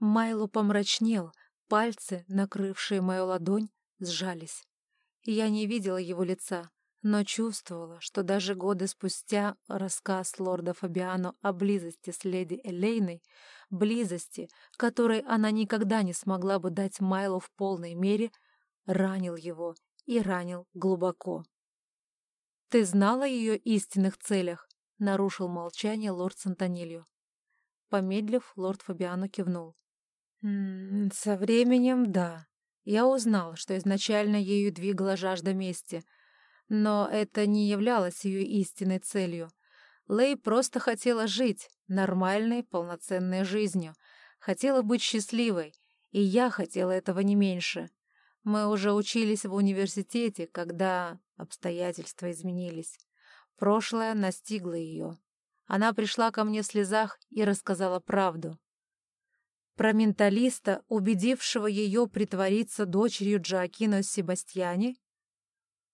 Майло помрачнел, пальцы, накрывшие мою ладонь, сжались. Я не видела его лица, но чувствовала, что даже годы спустя рассказ лорда Фабиано о близости с леди Элейной, близости, которой она никогда не смогла бы дать Майлу в полной мере, ранил его и ранил глубоко. «Ты знала о ее истинных целях?» — нарушил молчание лорд Сантонильо. Помедлив, лорд Фабиано кивнул. «М -м, «Со временем, да. Я узнал, что изначально ею двигала жажда мести, но это не являлось ее истинной целью. Лэй просто хотела жить нормальной, полноценной жизнью, хотела быть счастливой, и я хотела этого не меньше. Мы уже учились в университете, когда обстоятельства изменились. Прошлое настигло ее. Она пришла ко мне в слезах и рассказала правду. Про менталиста, убедившего ее притвориться дочерью Джоакино Себастьяне?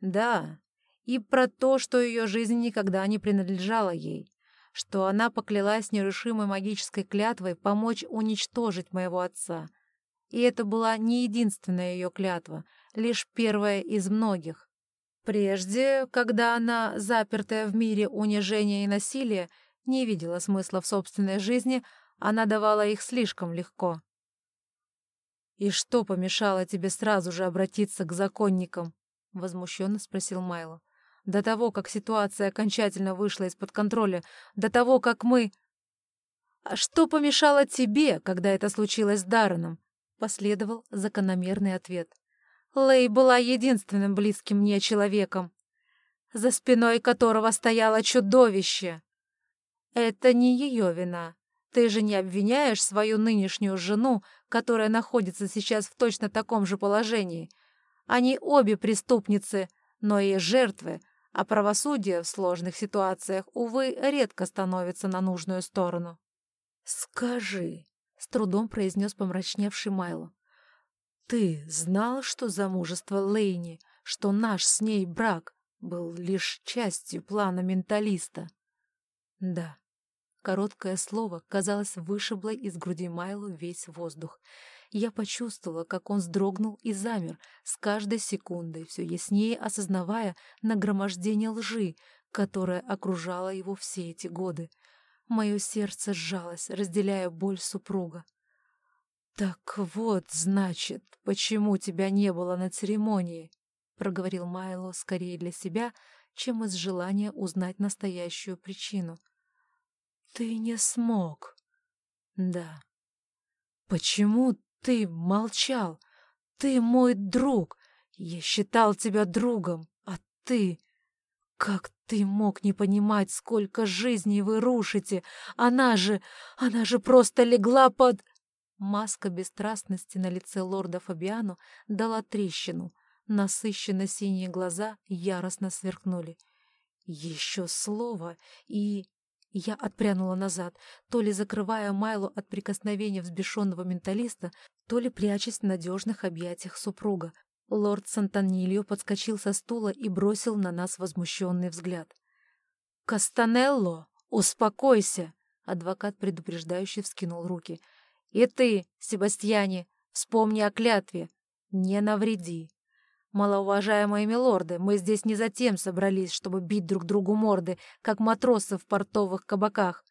Да, и про то, что ее жизнь никогда не принадлежала ей, что она поклялась нерушимой магической клятвой помочь уничтожить моего отца. И это была не единственная ее клятва, лишь первая из многих. Прежде, когда она, запертая в мире унижения и насилия, не видела смысла в собственной жизни, она давала их слишком легко. «И что помешало тебе сразу же обратиться к законникам?» — возмущенно спросил Майло. «До того, как ситуация окончательно вышла из-под контроля, до того, как мы...» «А что помешало тебе, когда это случилось с Дарреном?» — последовал закономерный ответ. Лэй была единственным близким мне человеком, за спиной которого стояло чудовище. Это не ее вина. Ты же не обвиняешь свою нынешнюю жену, которая находится сейчас в точно таком же положении. Они обе преступницы, но и жертвы, а правосудие в сложных ситуациях, увы, редко становится на нужную сторону. «Скажи», — с трудом произнес помрачневший Майло, «ты знал, что замужество Лейни, что наш с ней брак был лишь частью плана менталиста?» «Да», Короткое слово, казалось, вышибло из груди Майло весь воздух. Я почувствовала, как он вздрогнул и замер, с каждой секундой, все яснее осознавая нагромождение лжи, которая окружала его все эти годы. Мое сердце сжалось, разделяя боль супруга. «Так вот, значит, почему тебя не было на церемонии?» — проговорил Майло скорее для себя, чем из желания узнать настоящую причину. Ты не смог. Да. Почему ты молчал? Ты мой друг. Я считал тебя другом, а ты... Как ты мог не понимать, сколько жизней вы рушите? Она же... Она же просто легла под... Маска бесстрастности на лице лорда Фабиану дала трещину. Насыщенно синие глаза яростно сверкнули. Еще слово, и... Я отпрянула назад, то ли закрывая Майлу от прикосновения взбешенного менталиста, то ли прячась в надежных объятиях супруга. Лорд Сантонильо подскочил со стула и бросил на нас возмущенный взгляд. «Кастанелло, успокойся!» Адвокат предупреждающе вскинул руки. «И ты, Себастьяне, вспомни о клятве. Не навреди. «Малоуважаемые милорды, мы здесь не за тем собрались, чтобы бить друг другу морды, как матросы в портовых кабаках».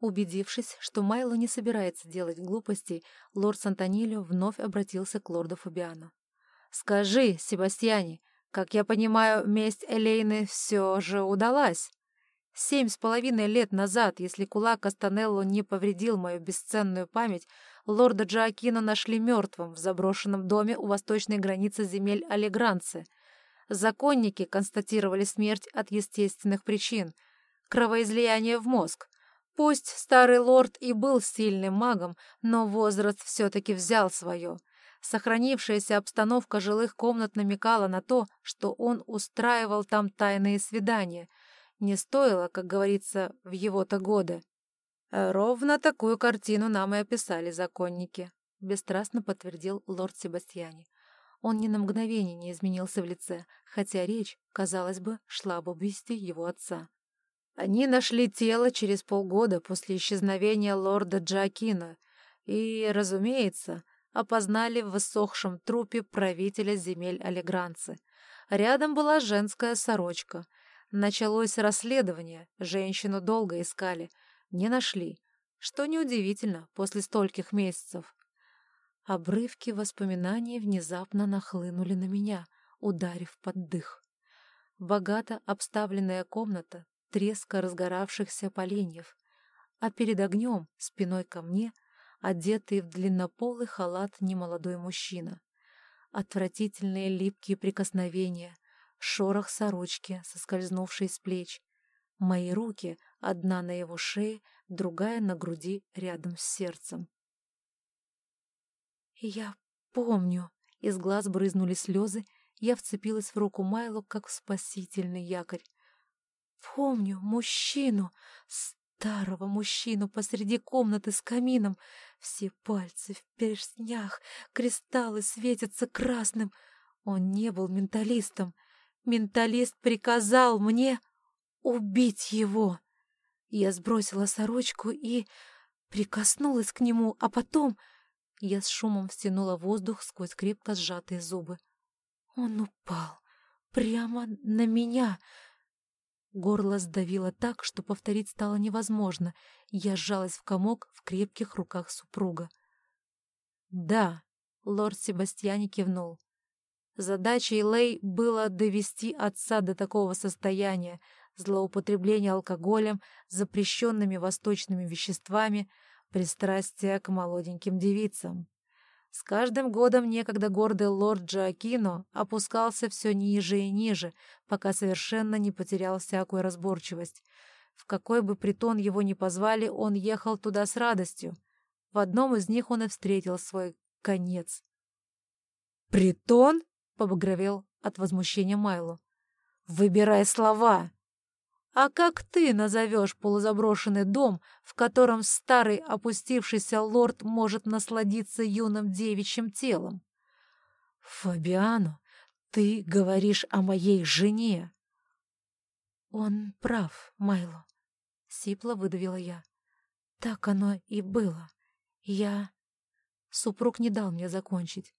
Убедившись, что Майло не собирается делать глупостей, лорд Сантонилио вновь обратился к лорду Фабиану. «Скажи, Себастьяне, как я понимаю, месть Элейны все же удалась?» Семь с половиной лет назад, если кулак Кастанелло не повредил мою бесценную память, лорда Джоакино нашли мертвым в заброшенном доме у восточной границы земель Алигранцы. Законники констатировали смерть от естественных причин. Кровоизлияние в мозг. Пусть старый лорд и был сильным магом, но возраст все-таки взял свое. Сохранившаяся обстановка жилых комнат намекала на то, что он устраивал там тайные свидания — не стоило, как говорится, в его-то годы. Э, ровно такую картину нам и описали законники, бесстрастно подтвердил лорд Себастьяне. Он ни на мгновение не изменился в лице, хотя речь, казалось бы, шла об убийстве его отца. Они нашли тело через полгода после исчезновения лорда Джакина. И, разумеется, опознали в высохшем трупе правителя земель Алигранцы. Рядом была женская сорочка. Началось расследование, женщину долго искали, не нашли, что неудивительно после стольких месяцев. Обрывки воспоминаний внезапно нахлынули на меня, ударив под дых. Богато обставленная комната, треска разгоравшихся поленьев, а перед огнем, спиной ко мне, одетый в длиннополый халат немолодой мужчина. Отвратительные липкие прикосновения, шорох сорочки, соскользнувшей с плеч. Мои руки, одна на его шее, другая на груди рядом с сердцем. Я помню. Из глаз брызнули слезы, я вцепилась в руку Майло, как в спасительный якорь. Помню мужчину, старого мужчину посреди комнаты с камином. Все пальцы в перстнях, кристаллы светятся красным. Он не был менталистом. Менталист приказал мне убить его. Я сбросила сорочку и прикоснулась к нему, а потом я с шумом втянула воздух сквозь крепко сжатые зубы. Он упал прямо на меня. Горло сдавило так, что повторить стало невозможно. Я сжалась в комок в крепких руках супруга. «Да», — лорд Себастьяне кивнул. Задачей Лей было довести отца до такого состояния, злоупотребления алкоголем, запрещенными восточными веществами, пристрастия к молоденьким девицам. С каждым годом некогда гордый лорд Джоакино опускался все ниже и ниже, пока совершенно не потерял всякую разборчивость. В какой бы притон его ни позвали, он ехал туда с радостью. В одном из них он и встретил свой конец. «Притон?» — побагровел от возмущения Майло. «Выбирай слова!» А как ты назовешь полузаброшенный дом, в котором старый опустившийся лорд может насладиться юным девичьим телом? Фабиано, ты говоришь о моей жене. Он прав, Майло. Сипло выдавила я. Так оно и было. Я... Супруг не дал мне закончить.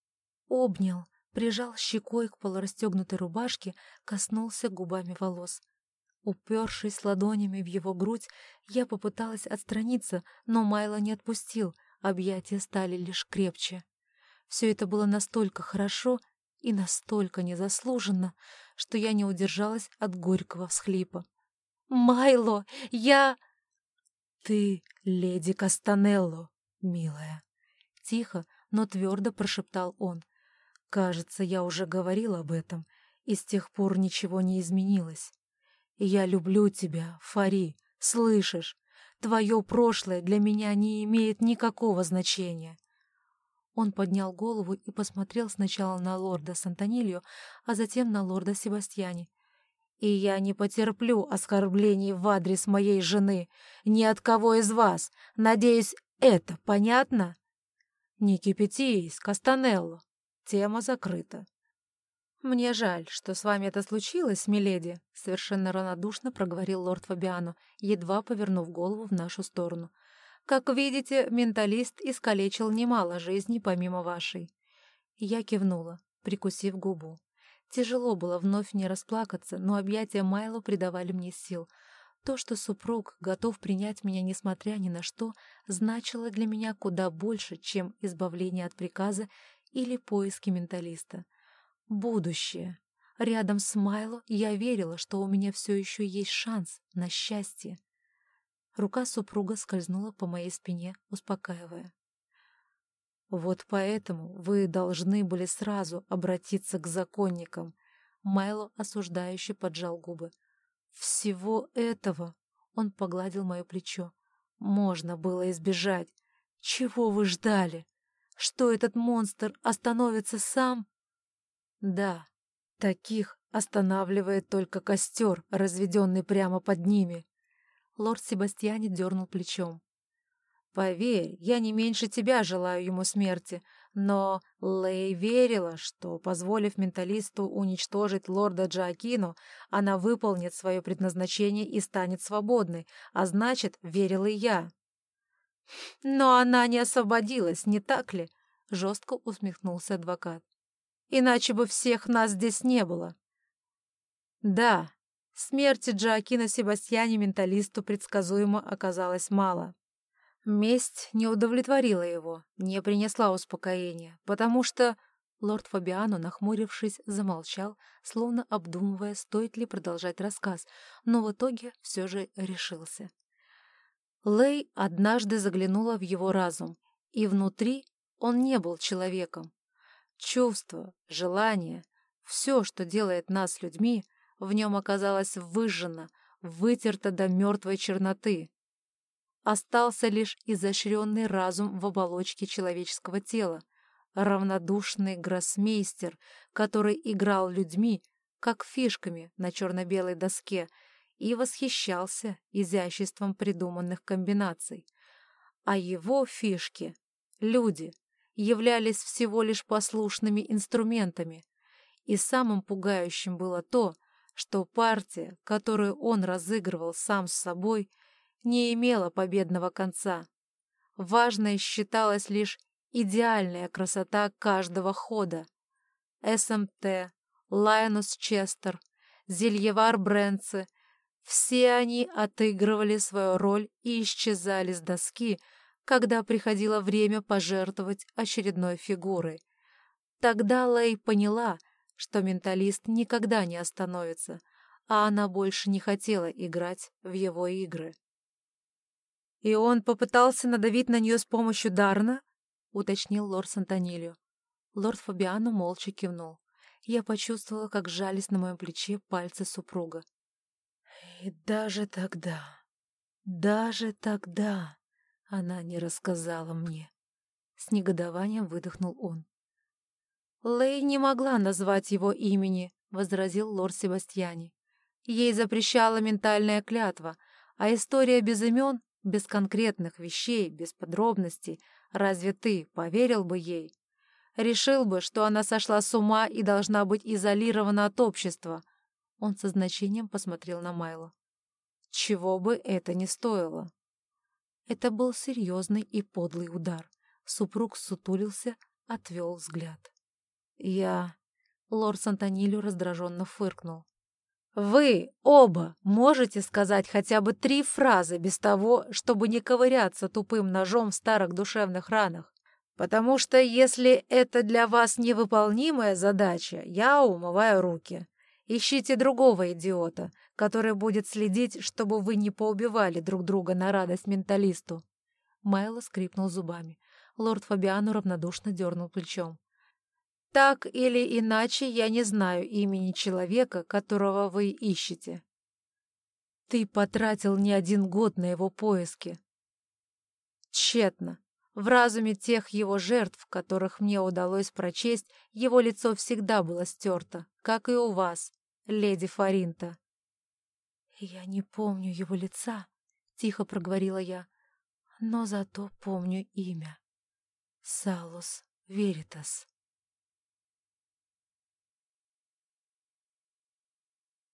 Обнял, прижал щекой к полурастегнутой рубашке, коснулся губами волос. Упершись ладонями в его грудь, я попыталась отстраниться, но Майло не отпустил, объятия стали лишь крепче. Все это было настолько хорошо и настолько незаслуженно, что я не удержалась от горького всхлипа. «Майло, я...» «Ты леди Кастанелло, милая», — тихо, но твердо прошептал он. «Кажется, я уже говорил об этом, и с тех пор ничего не изменилось. «Я люблю тебя, Фари, слышишь? Твое прошлое для меня не имеет никакого значения». Он поднял голову и посмотрел сначала на лорда Сантонилью, а затем на лорда Себастьяне. «И я не потерплю оскорблений в адрес моей жены, ни от кого из вас. Надеюсь, это понятно?» «Не кипятись, Кастанелло. Тема закрыта». «Мне жаль, что с вами это случилось, миледи», — совершенно равнодушно проговорил лорд Фабиано, едва повернув голову в нашу сторону. «Как видите, менталист искалечил немало жизней помимо вашей». Я кивнула, прикусив губу. Тяжело было вновь не расплакаться, но объятия Майло придавали мне сил. То, что супруг готов принять меня несмотря ни на что, значило для меня куда больше, чем избавление от приказа или поиски менталиста будущее. Рядом с Майло я верила, что у меня все еще есть шанс на счастье. Рука супруга скользнула по моей спине, успокаивая. «Вот поэтому вы должны были сразу обратиться к законникам», Майло осуждающе поджал губы. «Всего этого...» — он погладил мое плечо. «Можно было избежать. Чего вы ждали? Что этот монстр остановится сам?» Да, таких останавливает только костер, разведенный прямо под ними. Лорд Себастьяне дернул плечом. Поверь, я не меньше тебя желаю ему смерти, но Лей верила, что, позволив менталисту уничтожить лорда Джоакину, она выполнит свое предназначение и станет свободной, а значит, верила и я. Но она не освободилась, не так ли? Жестко усмехнулся адвокат. Иначе бы всех нас здесь не было. Да, смерти Джоакина Себастьяне менталисту предсказуемо оказалось мало. Месть не удовлетворила его, не принесла успокоения, потому что Лорд Фабиано, нахмурившись, замолчал, словно обдумывая, стоит ли продолжать рассказ, но в итоге все же решился. Лэй однажды заглянула в его разум, и внутри он не был человеком. Чувство, желание, все, что делает нас людьми, в нем оказалось выжжено, вытерто до мертвой черноты. Остался лишь изощренный разум в оболочке человеческого тела — равнодушный гроссмейстер, который играл людьми, как фишками на черно-белой доске, и восхищался изяществом придуманных комбинаций. А его фишки, люди, являлись всего лишь послушными инструментами. И самым пугающим было то, что партия, которую он разыгрывал сам с собой, не имела победного конца. Важной считалось лишь идеальная красота каждого хода. СМТ, Лайонус Честер, Зельевар Брэнце — все они отыгрывали свою роль и исчезали с доски, когда приходило время пожертвовать очередной фигурой. Тогда Лэй поняла, что менталист никогда не остановится, а она больше не хотела играть в его игры. И он попытался надавить на нее с помощью Дарна? — уточнил лорд Сантонилио. Лорд Фабиано молча кивнул. Я почувствовала, как сжались на моем плече пальцы супруга. И даже тогда, даже тогда она не рассказала мне. С негодованием выдохнул он. Лей не могла назвать его имени, — возразил лорд Себастьяни. Ей запрещала ментальная клятва, а история без имен, без конкретных вещей, без подробностей — Разве ты поверил бы ей? Решил бы, что она сошла с ума и должна быть изолирована от общества. Он со значением посмотрел на Майло. Чего бы это ни стоило. Это был серьезный и подлый удар. Супруг сутулился, отвел взгляд. Я... Лорд Сантонилю раздраженно фыркнул. Вы оба можете сказать хотя бы три фразы без того, чтобы не ковыряться тупым ножом в старых душевных ранах. Потому что если это для вас невыполнимая задача, я умываю руки. Ищите другого идиота, который будет следить, чтобы вы не поубивали друг друга на радость менталисту. Майло скрипнул зубами. Лорд Фабиану равнодушно дернул плечом. Так или иначе, я не знаю имени человека, которого вы ищете. Ты потратил не один год на его поиски. Тщетно. В разуме тех его жертв, которых мне удалось прочесть, его лицо всегда было стерто, как и у вас, леди Фаринта. «Я не помню его лица», — тихо проговорила я, — «но зато помню имя. Салус Веритас».